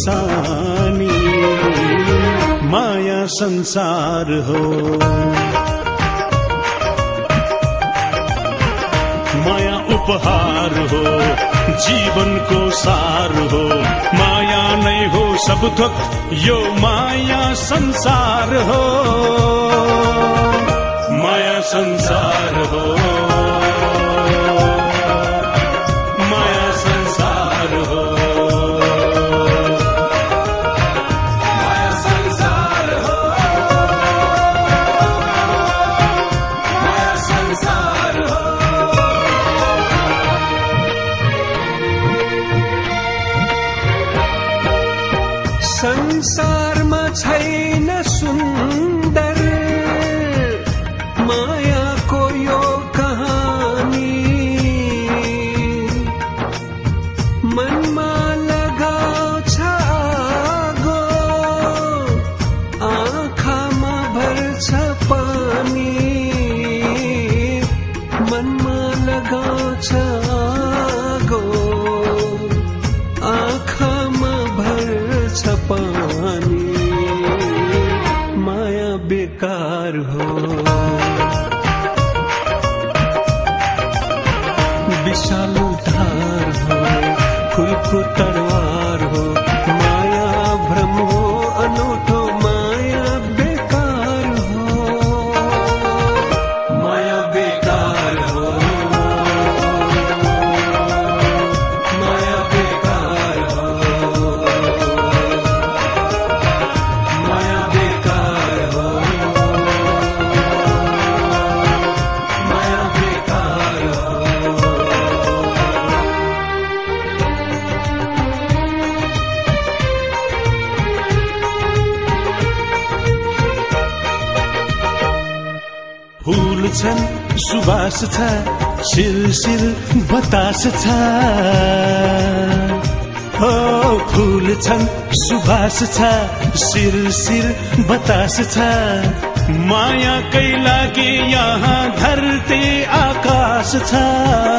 निशानी माया संसार हो। माया उपहार हो जीवनको सार हो। माया नै हो सब थोक यो माया संसार हो। माया संसार हो। संसारमा छैन सुन्दर। मायाको यो कहानी। मनमा लगाउँछ आगो आँखामा भर्छ पानी। मनमा लगाउँछ हो विशाल उद्धार हो फुल फुल तलवार हो माया भ्रह्म फूल छन् सुवास छ सिलसिल बतास छ। हो फूल छन् सुवास छ सिलसिल बतास छ। मायाकै लागि यहाँ धरती आकाश छ।